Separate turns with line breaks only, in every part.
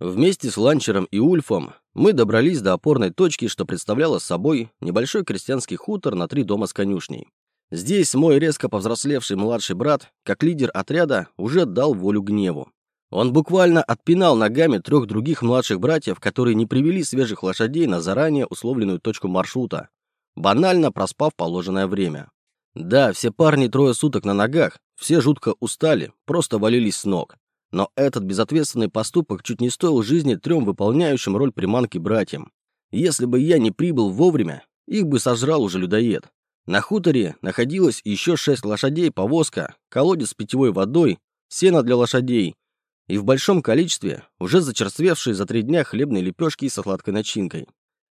Вместе с Ланчером и Ульфом мы добрались до опорной точки, что представляло собой небольшой крестьянский хутор на три дома с конюшней. Здесь мой резко повзрослевший младший брат, как лидер отряда, уже дал волю гневу. Он буквально отпинал ногами трех других младших братьев, которые не привели свежих лошадей на заранее условленную точку маршрута, банально проспав положенное время. Да, все парни трое суток на ногах, все жутко устали, просто валились с ног. Но этот безответственный поступок чуть не стоил жизни трем выполняющим роль приманки братьям. Если бы я не прибыл вовремя, их бы сожрал уже людоед. На хуторе находилось еще шесть лошадей, повозка, колодец с питьевой водой, сено для лошадей и в большом количестве уже зачерствевшие за три дня хлебные лепешки со сладкой начинкой.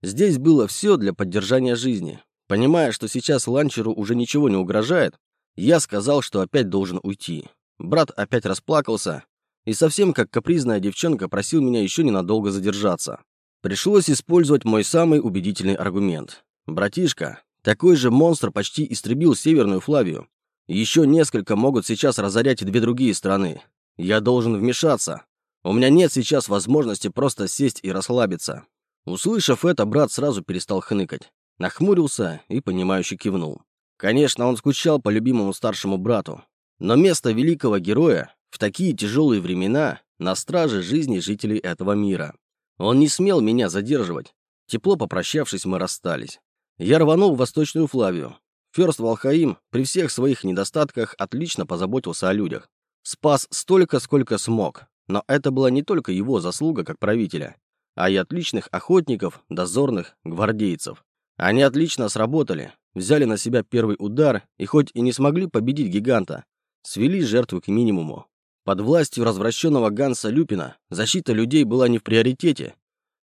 Здесь было все для поддержания жизни. Понимая, что сейчас ланчеру уже ничего не угрожает, я сказал, что опять должен уйти. Брат опять расплакался и совсем как капризная девчонка просил меня еще ненадолго задержаться. Пришлось использовать мой самый убедительный аргумент. Братишка, такой же монстр почти истребил Северную Флавию. Еще несколько могут сейчас разорять и две другие страны. Я должен вмешаться. У меня нет сейчас возможности просто сесть и расслабиться. Услышав это, брат сразу перестал хныкать. Нахмурился и, понимающе кивнул. Конечно, он скучал по любимому старшему брату. Но место великого героя в такие тяжелые времена на страже жизни жителей этого мира. Он не смел меня задерживать. Тепло попрощавшись, мы расстались. Я рванул в Восточную Флавию. Ферст Валхаим при всех своих недостатках отлично позаботился о людях. Спас столько, сколько смог. Но это была не только его заслуга как правителя, а и отличных охотников, дозорных, гвардейцев. Они отлично сработали, взяли на себя первый удар и хоть и не смогли победить гиганта, свели жертву к минимуму. Под властью развращенного Ганса Люпина защита людей была не в приоритете,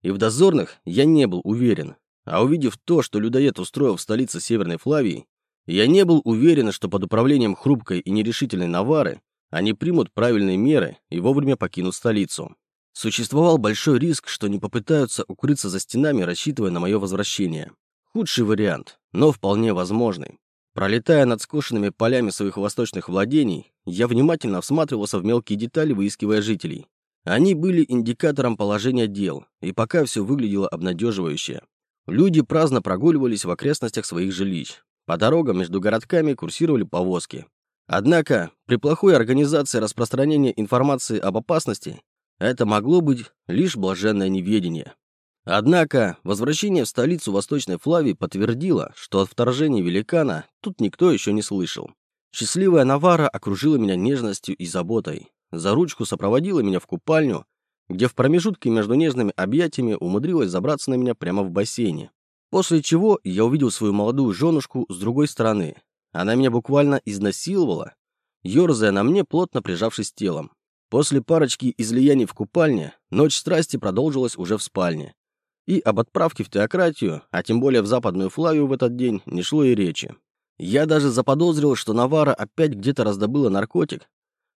и в дозорных я не был уверен. А увидев то, что людоед устроил в столице Северной Флавии, я не был уверен, что под управлением хрупкой и нерешительной Навары они примут правильные меры и вовремя покинут столицу. Существовал большой риск, что не попытаются укрыться за стенами, рассчитывая на мое возвращение. Худший вариант, но вполне возможный. Пролетая над скошенными полями своих восточных владений, я внимательно всматривался в мелкие детали, выискивая жителей. Они были индикатором положения дел, и пока все выглядело обнадеживающе. Люди праздно прогуливались в окрестностях своих жилищ. По дорогам между городками курсировали повозки. Однако, при плохой организации распространения информации об опасности, это могло быть лишь блаженное неведение. Однако, возвращение в столицу Восточной Флавии подтвердило, что от вторжения великана тут никто еще не слышал. Счастливая Навара окружила меня нежностью и заботой. За ручку сопроводила меня в купальню, где в промежутке между нежными объятиями умудрилась забраться на меня прямо в бассейне. После чего я увидел свою молодую женушку с другой стороны. Она меня буквально изнасиловала, ерзая на мне, плотно прижавшись телом. После парочки излияний в купальне, ночь страсти продолжилась уже в спальне. И об отправке в теократию, а тем более в Западную Флавию в этот день, не шло и речи. Я даже заподозрил, что Навара опять где-то раздобыла наркотик.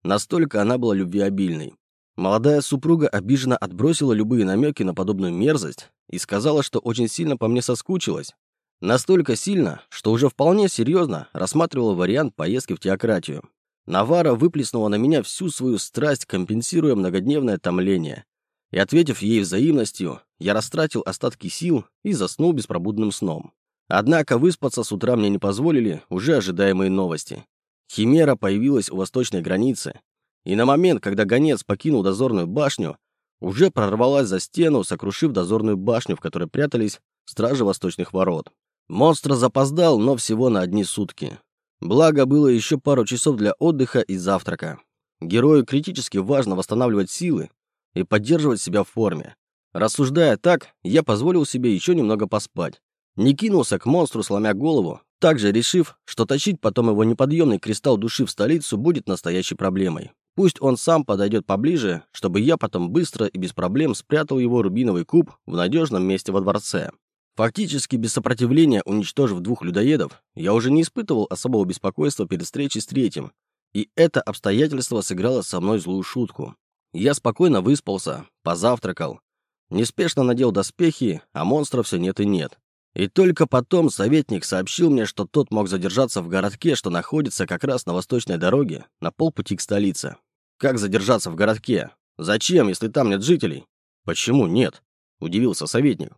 Настолько она была любвеобильной. Молодая супруга обиженно отбросила любые намеки на подобную мерзость и сказала, что очень сильно по мне соскучилась. Настолько сильно, что уже вполне серьезно рассматривала вариант поездки в теократию. Навара выплеснула на меня всю свою страсть, компенсируя многодневное томление. И ответив ей взаимностью, я растратил остатки сил и заснул беспробудным сном. Однако выспаться с утра мне не позволили уже ожидаемые новости. Химера появилась у восточной границы, и на момент, когда гонец покинул дозорную башню, уже прорвалась за стену, сокрушив дозорную башню, в которой прятались стражи восточных ворот. Монстр запоздал, но всего на одни сутки. Благо, было еще пару часов для отдыха и завтрака. Герою критически важно восстанавливать силы и поддерживать себя в форме. Рассуждая так, я позволил себе еще немного поспать. Не кинулся к монстру, сломя голову, также решив, что тащить потом его неподъемный кристалл души в столицу будет настоящей проблемой. Пусть он сам подойдет поближе, чтобы я потом быстро и без проблем спрятал его рубиновый куб в надежном месте во дворце. Фактически без сопротивления уничтожив двух людоедов, я уже не испытывал особого беспокойства перед встречей с третьим, и это обстоятельство сыграло со мной злую шутку. Я спокойно выспался, позавтракал, неспешно надел доспехи, а монстра все нет и нет. И только потом советник сообщил мне, что тот мог задержаться в городке, что находится как раз на восточной дороге, на полпути к столице. Как задержаться в городке? Зачем, если там нет жителей? «Почему нет?» – удивился советник.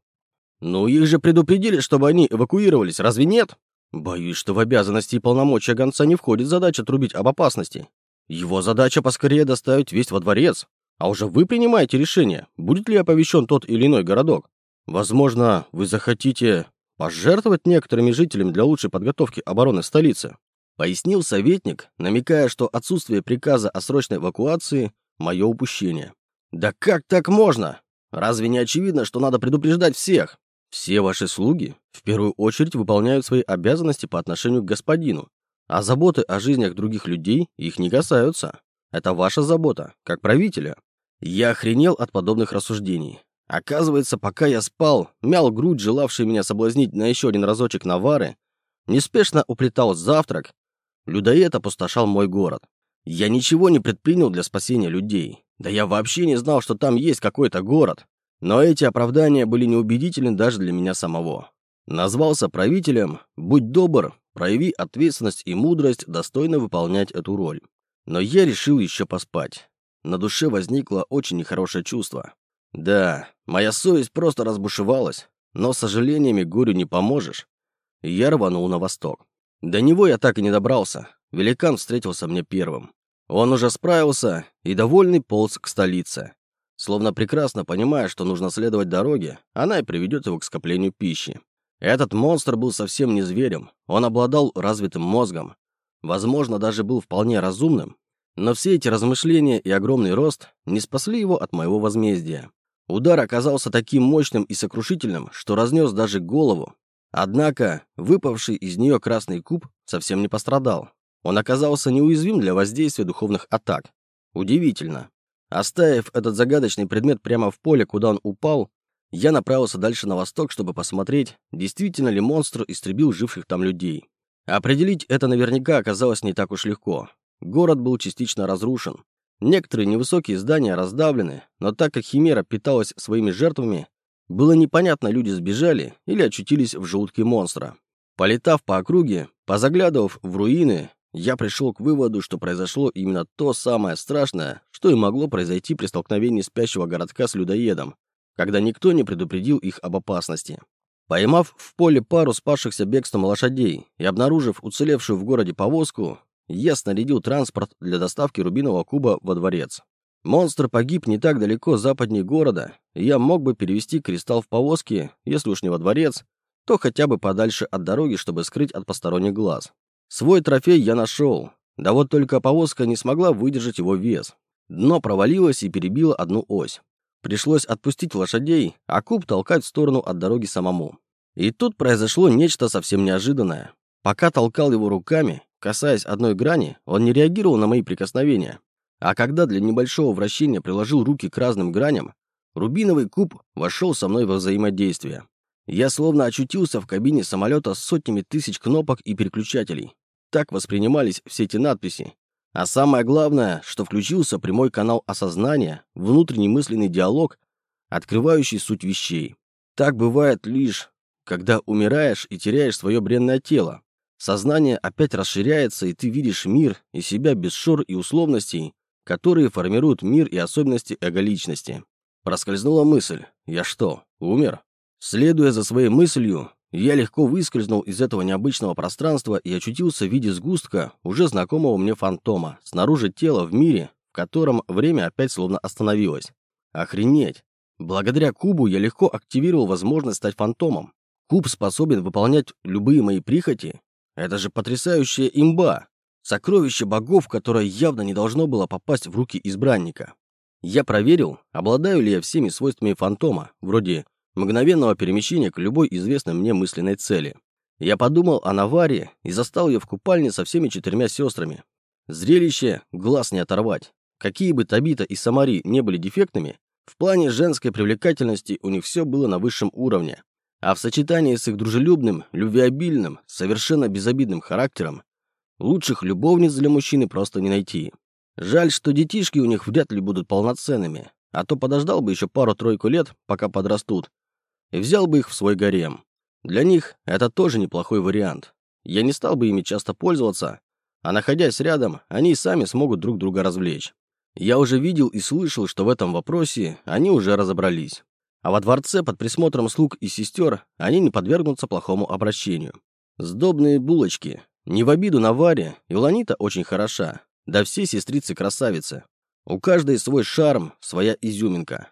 «Ну, их же предупредили, чтобы они эвакуировались, разве нет?» «Боюсь, что в обязанности и полномочия гонца не входит задача трубить об опасности. Его задача поскорее доставить весть во дворец. А уже вы принимаете решение, будет ли оповещен тот или иной городок. Возможно, вы захотите пожертвовать некоторыми жителями для лучшей подготовки обороны столицы», пояснил советник, намекая, что отсутствие приказа о срочной эвакуации – мое упущение. «Да как так можно? Разве не очевидно, что надо предупреждать всех? Все ваши слуги в первую очередь выполняют свои обязанности по отношению к господину, а заботы о жизнях других людей их не касаются. Это ваша забота, как правителя. Я охренел от подобных рассуждений. Оказывается, пока я спал, мял грудь, желавший меня соблазнить на еще один разочек навары, неспешно уплетал завтрак, людоед опустошал мой город. Я ничего не предпринял для спасения людей. Да я вообще не знал, что там есть какой-то город. Но эти оправдания были неубедительны даже для меня самого. Назвался правителем, будь добр, прояви ответственность и мудрость, достойно выполнять эту роль. Но я решил еще поспать. На душе возникло очень нехорошее чувство. Да, моя совесть просто разбушевалась, но с сожалениями горю не поможешь. Я рванул на восток. До него я так и не добрался. Великан встретился мне первым. Он уже справился и довольный полз к столице. Словно прекрасно понимая, что нужно следовать дороге, она и приведет его к скоплению пищи. Этот монстр был совсем не зверем, он обладал развитым мозгом. Возможно, даже был вполне разумным, но все эти размышления и огромный рост не спасли его от моего возмездия. Удар оказался таким мощным и сокрушительным, что разнес даже голову. Однако, выпавший из нее красный куб совсем не пострадал. Он оказался неуязвим для воздействия духовных атак. Удивительно. Оставив этот загадочный предмет прямо в поле, куда он упал, я направился дальше на восток, чтобы посмотреть, действительно ли монстр истребил живших там людей. Определить это наверняка оказалось не так уж легко. Город был частично разрушен. Некоторые невысокие здания раздавлены, но так как Химера питалась своими жертвами, было непонятно, люди сбежали или очутились в желудке монстра. Полетав по округе, позаглядывав в руины, я пришел к выводу, что произошло именно то самое страшное, что и могло произойти при столкновении спящего городка с людоедом, когда никто не предупредил их об опасности. Поймав в поле пару спасшихся бегством лошадей и обнаружив уцелевшую в городе повозку, я снарядил транспорт для доставки рубинового куба во дворец. Монстр погиб не так далеко западнее города, и я мог бы перевести кристалл в повозке, если уж не во дворец, то хотя бы подальше от дороги, чтобы скрыть от посторонних глаз. Свой трофей я нашел, да вот только повозка не смогла выдержать его вес. Дно провалилось и перебило одну ось. Пришлось отпустить лошадей, а куб толкать в сторону от дороги самому. И тут произошло нечто совсем неожиданное. Пока толкал его руками, касаясь одной грани, он не реагировал на мои прикосновения. А когда для небольшого вращения приложил руки к разным граням, рубиновый куб вошел со мной во взаимодействие. Я словно очутился в кабине самолета с сотнями тысяч кнопок и переключателей. Так воспринимались все эти надписи. А самое главное, что включился прямой канал осознания, внутренний мысленный диалог, открывающий суть вещей. Так бывает лишь, когда умираешь и теряешь свое бренное тело. Сознание опять расширяется, и ты видишь мир и себя без шор и условностей, которые формируют мир и особенности эго-личности. Проскользнула мысль. Я что, умер? Следуя за своей мыслью, я легко выскользнул из этого необычного пространства и очутился в виде сгустка уже знакомого мне фантома, снаружи тела в мире, в котором время опять словно остановилось. Охренеть! Благодаря кубу я легко активировал возможность стать фантомом. Куб способен выполнять любые мои прихоти. Это же потрясающая имба! Сокровище богов, которое явно не должно было попасть в руки избранника. Я проверил, обладаю ли я всеми свойствами фантома, вроде мгновенного перемещения к любой известной мне мысленной цели. Я подумал о Наваре и застал ее в купальне со всеми четырьмя сестрами. Зрелище глаз не оторвать. Какие бы Табита и Самари не были дефектными, в плане женской привлекательности у них все было на высшем уровне. А в сочетании с их дружелюбным, любвеобильным, совершенно безобидным характером, лучших любовниц для мужчины просто не найти. Жаль, что детишки у них вряд ли будут полноценными, а то подождал бы еще пару-тройку лет, пока подрастут, и взял бы их в свой гарем. Для них это тоже неплохой вариант. Я не стал бы ими часто пользоваться, а находясь рядом, они и сами смогут друг друга развлечь. Я уже видел и слышал, что в этом вопросе они уже разобрались. А во дворце под присмотром слуг и сестер они не подвергнутся плохому обращению. Сдобные булочки. Не в обиду на Варе, Илонита очень хороша. Да все сестрицы красавицы. У каждой свой шарм, своя изюминка.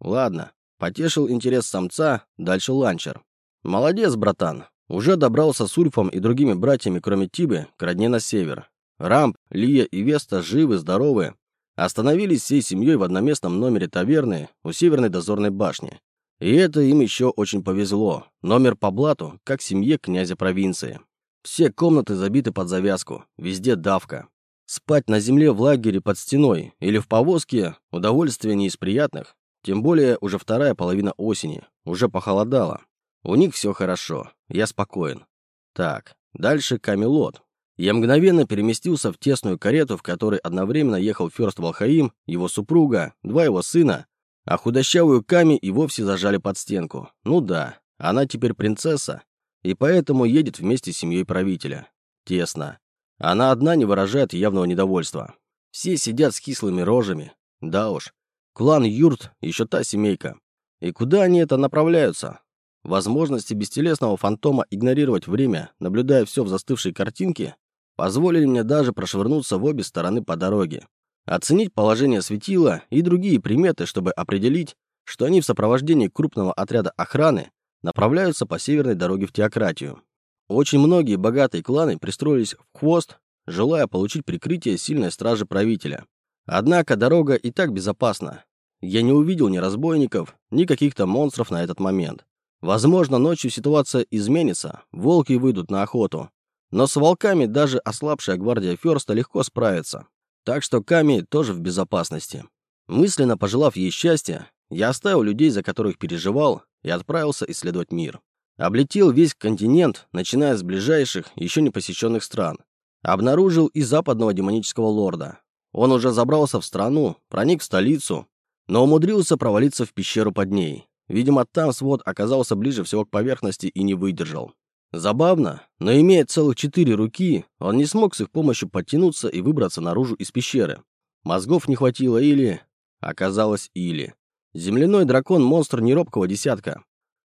Ладно, потешил интерес самца, дальше ланчер. Молодец, братан. Уже добрался с Ульфом и другими братьями, кроме Тибы, к родне на север. Рамп, Лия и Веста живы, здоровы. Остановились всей семьей в одноместном номере таверны у северной дозорной башни. И это им еще очень повезло. Номер по блату, как семье князя провинции. Все комнаты забиты под завязку, везде давка. Спать на земле в лагере под стеной или в повозке – удовольствие не из приятных. Тем более уже вторая половина осени, уже похолодало. У них все хорошо, я спокоен. Так, дальше Камелот. Я мгновенно переместился в тесную карету, в которой одновременно ехал Ферст Волхаим, его супруга, два его сына, а худощавую Ками и вовсе зажали под стенку. Ну да, она теперь принцесса, и поэтому едет вместе с семьей правителя. Тесно. Она одна не выражает явного недовольства. Все сидят с кислыми рожами. Да уж. Клан Юрт еще та семейка. И куда они это направляются? Возможности бестелесного фантома игнорировать время, наблюдая все в застывшей картинке, позволили мне даже прошвырнуться в обе стороны по дороге. Оценить положение светила и другие приметы, чтобы определить, что они в сопровождении крупного отряда охраны направляются по северной дороге в теократию. Очень многие богатые кланы пристроились в хвост, желая получить прикрытие сильной стражи правителя. Однако дорога и так безопасна. Я не увидел ни разбойников, ни каких-то монстров на этот момент. Возможно, ночью ситуация изменится, волки выйдут на охоту. Но с волками даже ослабшая гвардия Ферста легко справится. Так что Ками тоже в безопасности. Мысленно пожелав ей счастья, я оставил людей, за которых переживал, и отправился исследовать мир. Облетел весь континент, начиная с ближайших, еще не посещенных стран. Обнаружил и западного демонического лорда. Он уже забрался в страну, проник в столицу, но умудрился провалиться в пещеру под ней. Видимо, там свод оказался ближе всего к поверхности и не выдержал. Забавно, но имея целых четыре руки, он не смог с их помощью подтянуться и выбраться наружу из пещеры. Мозгов не хватило или... Оказалось, или... Земляной дракон – монстр неробкого десятка.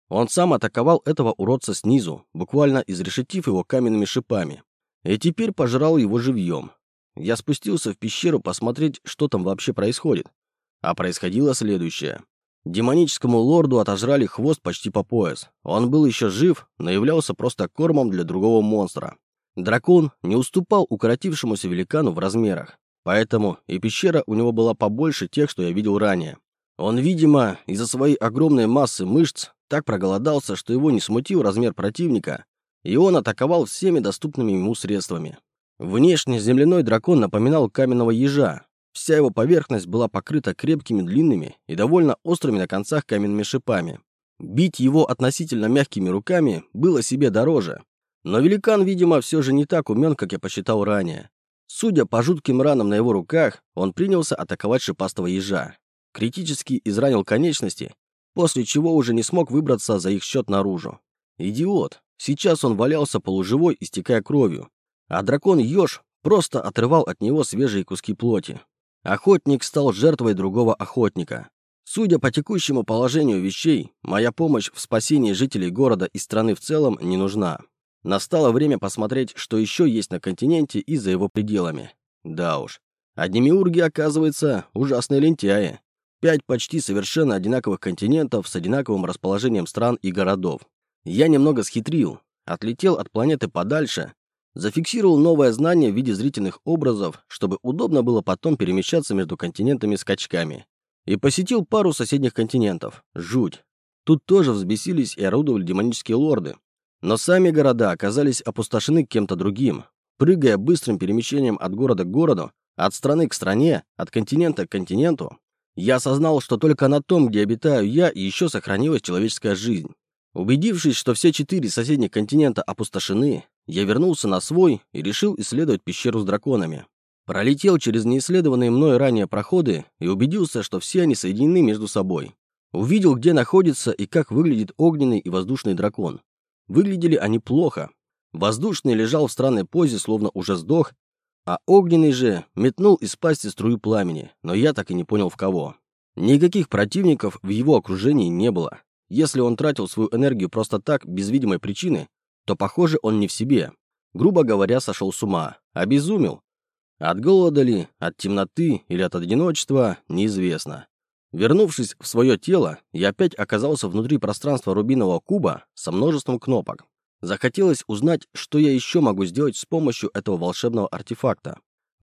Он сам атаковал этого уродца снизу, буквально изрешетив его каменными шипами. И теперь пожрал его живьем. Я спустился в пещеру посмотреть, что там вообще происходит. А происходило следующее. Демоническому лорду отожрали хвост почти по пояс. Он был еще жив, но являлся просто кормом для другого монстра. Дракон не уступал укоротившемуся великану в размерах, поэтому и пещера у него была побольше тех, что я видел ранее. Он, видимо, из-за своей огромной массы мышц так проголодался, что его не смутил размер противника, и он атаковал всеми доступными ему средствами. Внешне земляной дракон напоминал каменного ежа. Вся его поверхность была покрыта крепкими, длинными и довольно острыми на концах каменными шипами. Бить его относительно мягкими руками было себе дороже. Но великан, видимо, все же не так умен, как я посчитал ранее. Судя по жутким ранам на его руках, он принялся атаковать шипастого ежа критически изранил конечности, после чего уже не смог выбраться за их счет наружу. Идиот. Сейчас он валялся полуживой, истекая кровью, а дракон-еж просто отрывал от него свежие куски плоти. Охотник стал жертвой другого охотника. Судя по текущему положению вещей, моя помощь в спасении жителей города и страны в целом не нужна. Настало время посмотреть, что еще есть на континенте и за его пределами. Да уж, а демиурги, оказывается, ужасные лентяи. Пять почти совершенно одинаковых континентов с одинаковым расположением стран и городов. Я немного схитрил, отлетел от планеты подальше, зафиксировал новое знание в виде зрительных образов, чтобы удобно было потом перемещаться между континентами скачками. И посетил пару соседних континентов. Жуть. Тут тоже взбесились и орудовали демонические лорды. Но сами города оказались опустошены кем-то другим. Прыгая быстрым перемещением от города к городу, от страны к стране, от континента к континенту, я осознал, что только на том, где обитаю я, еще сохранилась человеческая жизнь. Убедившись, что все четыре соседних континента опустошены, я вернулся на свой и решил исследовать пещеру с драконами. Пролетел через неисследованные мной ранее проходы и убедился, что все они соединены между собой. Увидел, где находится и как выглядит огненный и воздушный дракон. Выглядели они плохо. Воздушный лежал в странной позе, словно уже сдох, А огненный же метнул из пасти струю пламени, но я так и не понял в кого. Никаких противников в его окружении не было. Если он тратил свою энергию просто так, без видимой причины, то, похоже, он не в себе. Грубо говоря, сошел с ума. Обезумел. От голода ли, от темноты или от одиночества, неизвестно. Вернувшись в свое тело, я опять оказался внутри пространства рубинового куба со множеством кнопок. Захотелось узнать, что я еще могу сделать с помощью этого волшебного артефакта.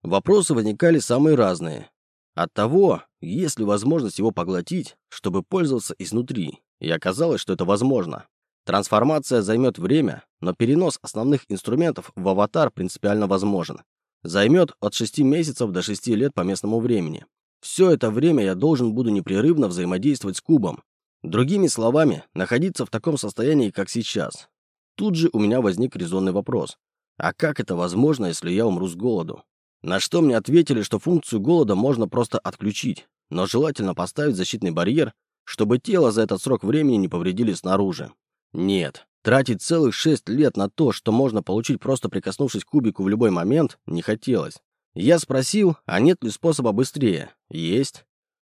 Вопросы возникали самые разные. От того, есть ли возможность его поглотить, чтобы пользоваться изнутри, и оказалось, что это возможно. Трансформация займет время, но перенос основных инструментов в аватар принципиально возможен. Займет от 6 месяцев до 6 лет по местному времени. Все это время я должен буду непрерывно взаимодействовать с кубом. Другими словами, находиться в таком состоянии, как сейчас. Тут же у меня возник резонный вопрос. А как это возможно, если я умру с голоду? На что мне ответили, что функцию голода можно просто отключить, но желательно поставить защитный барьер, чтобы тело за этот срок времени не повредили снаружи. Нет, тратить целых шесть лет на то, что можно получить просто прикоснувшись к кубику в любой момент, не хотелось. Я спросил, а нет ли способа быстрее? Есть.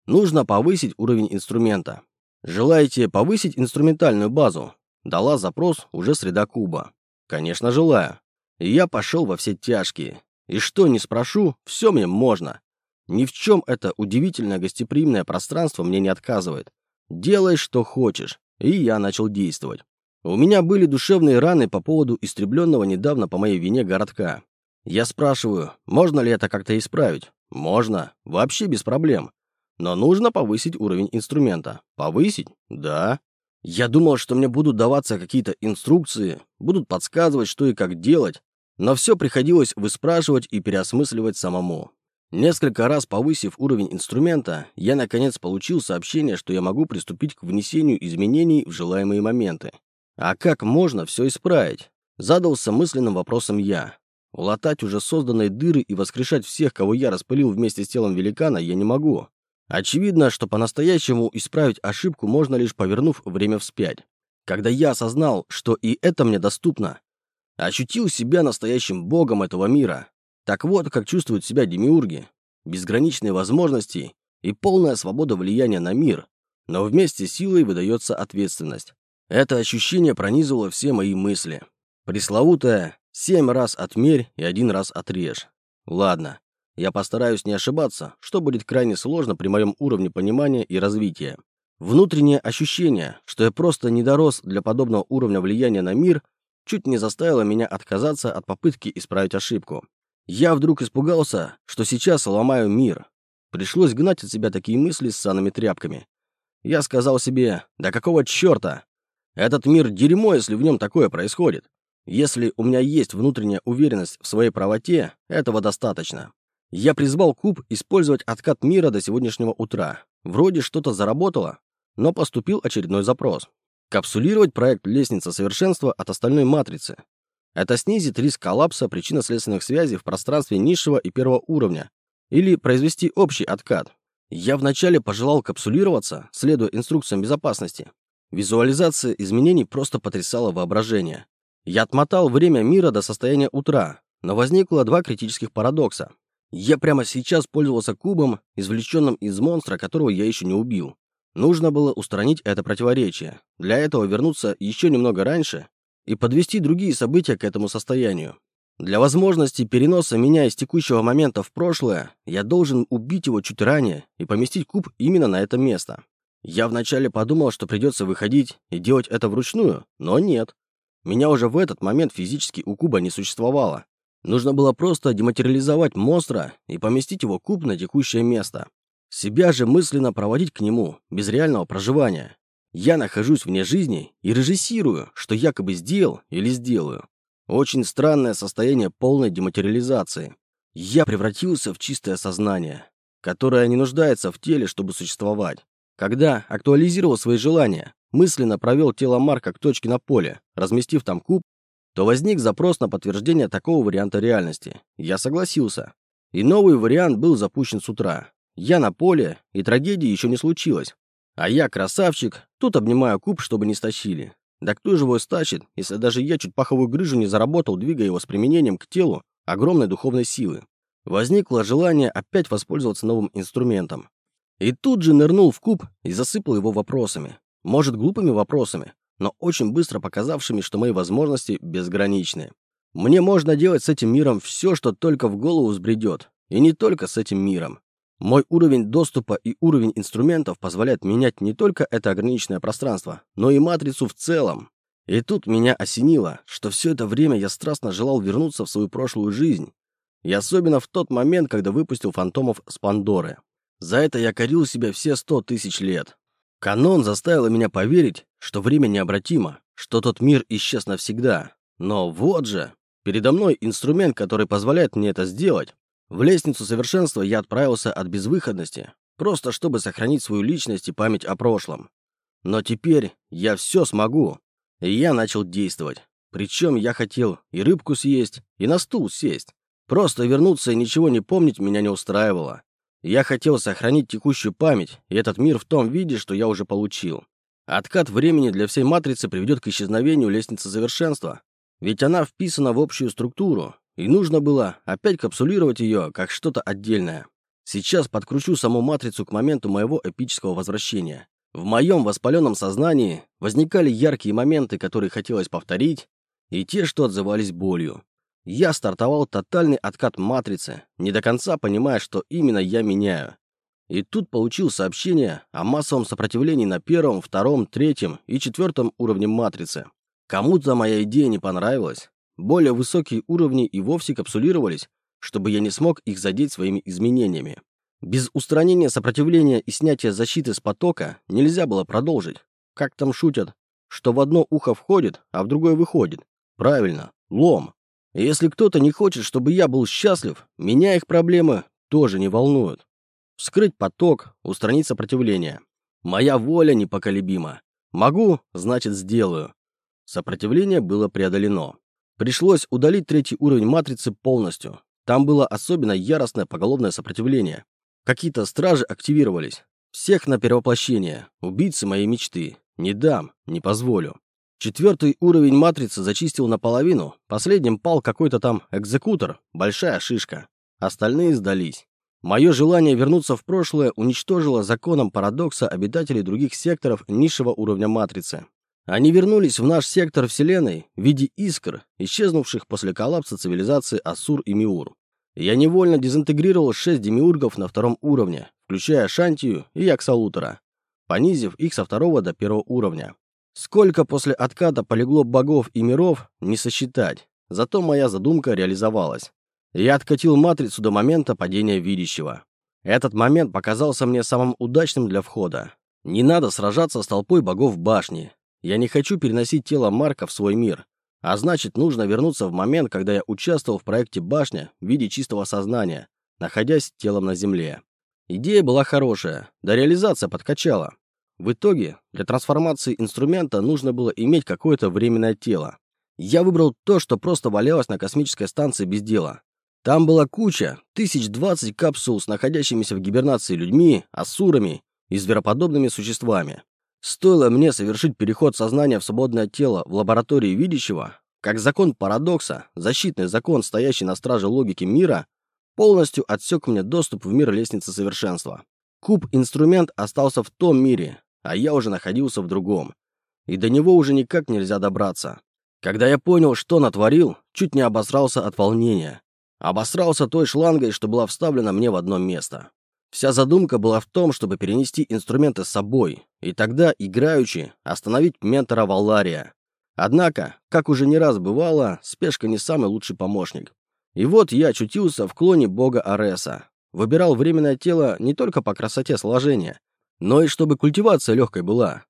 Нужно повысить уровень инструмента. Желаете повысить инструментальную базу? Дала запрос уже среда куба. Конечно, желаю. И я пошел во все тяжкие. И что не спрошу, все мне можно. Ни в чем это удивительное гостеприимное пространство мне не отказывает. Делай, что хочешь. И я начал действовать. У меня были душевные раны по поводу истребленного недавно по моей вине городка. Я спрашиваю, можно ли это как-то исправить? Можно. Вообще без проблем. Но нужно повысить уровень инструмента. Повысить? Да. Я думал, что мне будут даваться какие-то инструкции, будут подсказывать, что и как делать, но все приходилось выспрашивать и переосмысливать самому. Несколько раз повысив уровень инструмента, я наконец получил сообщение, что я могу приступить к внесению изменений в желаемые моменты. А как можно все исправить? Задался мысленным вопросом я. Улатать уже созданные дыры и воскрешать всех, кого я распылил вместе с телом великана, я не могу. Очевидно, что по-настоящему исправить ошибку можно лишь повернув время вспять. Когда я осознал, что и это мне доступно, Ощутил себя настоящим богом этого мира. Так вот, как чувствуют себя демиурги. Безграничные возможности и полная свобода влияния на мир. Но вместе с силой выдается ответственность. Это ощущение пронизывало все мои мысли. Пресловутое «семь раз отмерь и один раз отрежь». Ладно, я постараюсь не ошибаться, что будет крайне сложно при моем уровне понимания и развития. Внутреннее ощущение, что я просто не дорос для подобного уровня влияния на мир – чуть не заставила меня отказаться от попытки исправить ошибку. Я вдруг испугался, что сейчас ломаю мир. Пришлось гнать от себя такие мысли с санными тряпками. Я сказал себе, да какого черта? Этот мир дерьмо, если в нем такое происходит. Если у меня есть внутренняя уверенность в своей правоте, этого достаточно. Я призвал куб использовать откат мира до сегодняшнего утра. Вроде что-то заработало, но поступил очередной запрос. Капсулировать проект «Лестница совершенства» от остальной матрицы. Это снизит риск коллапса причинно-следственных связей в пространстве низшего и первого уровня или произвести общий откат. Я вначале пожелал капсулироваться, следуя инструкциям безопасности. Визуализация изменений просто потрясала воображение. Я отмотал время мира до состояния утра, но возникло два критических парадокса. Я прямо сейчас пользовался кубом, извлеченным из монстра, которого я еще не убил. Нужно было устранить это противоречие. Для этого вернуться еще немного раньше и подвести другие события к этому состоянию. Для возможности переноса меня из текущего момента в прошлое, я должен убить его чуть ранее и поместить куб именно на это место. Я вначале подумал, что придется выходить и делать это вручную, но нет. Меня уже в этот момент физически у куба не существовало. Нужно было просто дематериализовать монстра и поместить его куб на текущее место. Себя же мысленно проводить к нему, без реального проживания. Я нахожусь вне жизни и режиссирую, что якобы сделал или сделаю. Очень странное состояние полной дематериализации. Я превратился в чистое сознание, которое не нуждается в теле, чтобы существовать. Когда актуализировал свои желания, мысленно провел тело Марка к точке на поле, разместив там куб, то возник запрос на подтверждение такого варианта реальности. Я согласился. И новый вариант был запущен с утра. Я на поле, и трагедии еще не случилось. А я, красавчик, тут обнимаю куб, чтобы не стащили. Да кто же его стащит, если даже я чуть паховую грыжу не заработал, двигая его с применением к телу огромной духовной силы? Возникло желание опять воспользоваться новым инструментом. И тут же нырнул в куб и засыпал его вопросами. Может, глупыми вопросами, но очень быстро показавшими, что мои возможности безграничны. Мне можно делать с этим миром все, что только в голову взбредет. И не только с этим миром. Мой уровень доступа и уровень инструментов позволяет менять не только это ограниченное пространство, но и матрицу в целом. И тут меня осенило, что все это время я страстно желал вернуться в свою прошлую жизнь. И особенно в тот момент, когда выпустил фантомов с Пандоры. За это я корил себя все сто тысяч лет. Канон заставил меня поверить, что время необратимо, что тот мир исчез навсегда. Но вот же, передо мной инструмент, который позволяет мне это сделать. В лестницу совершенства я отправился от безвыходности, просто чтобы сохранить свою личность и память о прошлом. Но теперь я все смогу, и я начал действовать. Причем я хотел и рыбку съесть, и на стул сесть. Просто вернуться и ничего не помнить меня не устраивало. Я хотел сохранить текущую память и этот мир в том виде, что я уже получил. Откат времени для всей матрицы приведет к исчезновению лестницы совершенства. Ведь она вписана в общую структуру, и нужно было опять капсулировать ее как что-то отдельное. Сейчас подкручу саму матрицу к моменту моего эпического возвращения. В моем воспаленном сознании возникали яркие моменты, которые хотелось повторить, и те, что отзывались болью. Я стартовал тотальный откат матрицы, не до конца понимая, что именно я меняю. И тут получил сообщение о массовом сопротивлении на первом, втором, третьем и четвертом уровне матрицы. Кому-то моя идея не понравилась. Более высокие уровни и вовсе капсулировались, чтобы я не смог их задеть своими изменениями. Без устранения сопротивления и снятия защиты с потока нельзя было продолжить. Как там шутят, что в одно ухо входит, а в другое выходит. Правильно, лом. Если кто-то не хочет, чтобы я был счастлив, меня их проблемы тоже не волнуют. Вскрыть поток, устранить сопротивление. Моя воля непоколебима. Могу, значит сделаю. Сопротивление было преодолено. Пришлось удалить третий уровень матрицы полностью. Там было особенно яростное поголовное сопротивление. Какие-то стражи активировались. Всех на перевоплощение. Убийцы моей мечты. Не дам, не позволю. Четвертый уровень матрицы зачистил наполовину. Последним пал какой-то там экзекутор, большая шишка. Остальные сдались. Мое желание вернуться в прошлое уничтожило законом парадокса обитателей других секторов низшего уровня матрицы. Они вернулись в наш сектор Вселенной в виде искр, исчезнувших после коллапса цивилизации Ассур и Миур. Я невольно дезинтегрировал шесть демиургов на втором уровне, включая Шантию и Аксалутера, понизив их со второго до первого уровня. Сколько после отката полегло богов и миров, не сосчитать. Зато моя задумка реализовалась. Я откатил матрицу до момента падения видящего. Этот момент показался мне самым удачным для входа. Не надо сражаться с толпой богов башни. Я не хочу переносить тело Марка в свой мир. А значит, нужно вернуться в момент, когда я участвовал в проекте «Башня» в виде чистого сознания, находясь телом на земле. Идея была хорошая, да реализация подкачала. В итоге, для трансформации инструмента нужно было иметь какое-то временное тело. Я выбрал то, что просто валялось на космической станции без дела. Там была куча, тысяч двадцать капсул с находящимися в гибернации людьми, асурами и звероподобными существами. Стоило мне совершить переход сознания в свободное тело в лаборатории видящего, как закон парадокса, защитный закон, стоящий на страже логики мира, полностью отсек мне доступ в мир лестницы совершенства. Куб-инструмент остался в том мире, а я уже находился в другом. И до него уже никак нельзя добраться. Когда я понял, что натворил, чуть не обосрался от волнения. Обосрался той шлангой, что была вставлена мне в одно место. Вся задумка была в том, чтобы перенести инструменты с собой, и тогда, играючи, остановить ментора Валария. Однако, как уже не раз бывало, спешка не самый лучший помощник. И вот я очутился в клоне бога Ареса. Выбирал временное тело не только по красоте сложения, но и чтобы культивация легкой была.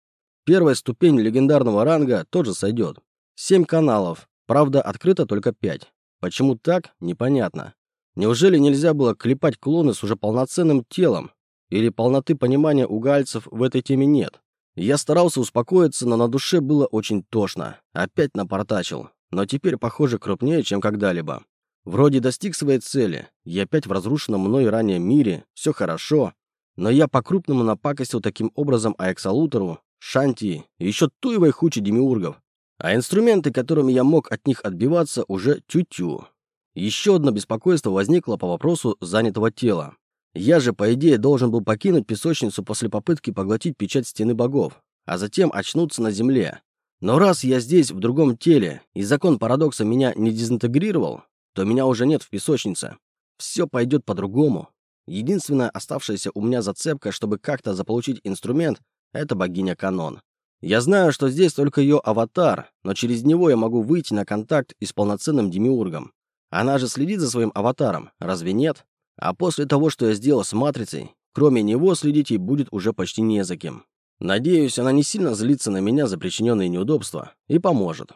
Первая ступень легендарного ранга тоже сойдет. Семь каналов, правда, открыто только пять. Почему так, непонятно. Неужели нельзя было клепать клоны с уже полноценным телом? Или полноты понимания у гальцев в этой теме нет? Я старался успокоиться, но на душе было очень тошно. Опять напортачил. Но теперь, похоже, крупнее, чем когда-либо. Вроде достиг своей цели. Я опять в разрушенном мной ранее мире. Все хорошо. Но я по-крупному напакостил таким образом Аэксалутеру, Шанти и еще туевой хуче демиургов. А инструменты, которыми я мог от них отбиваться, уже тю-тю. Еще одно беспокойство возникло по вопросу занятого тела. Я же, по идее, должен был покинуть песочницу после попытки поглотить печать стены богов, а затем очнуться на земле. Но раз я здесь, в другом теле, и закон парадокса меня не дезинтегрировал, то меня уже нет в песочнице. Все пойдет по-другому. Единственная оставшаяся у меня зацепка, чтобы как-то заполучить инструмент, это богиня Канон. Я знаю, что здесь только ее аватар, но через него я могу выйти на контакт и с полноценным демиургом. Она же следит за своим аватаром, разве нет? А после того, что я сделал с Матрицей, кроме него следить ей будет уже почти не за кем. Надеюсь, она не сильно злится на меня за причиненные неудобства и поможет.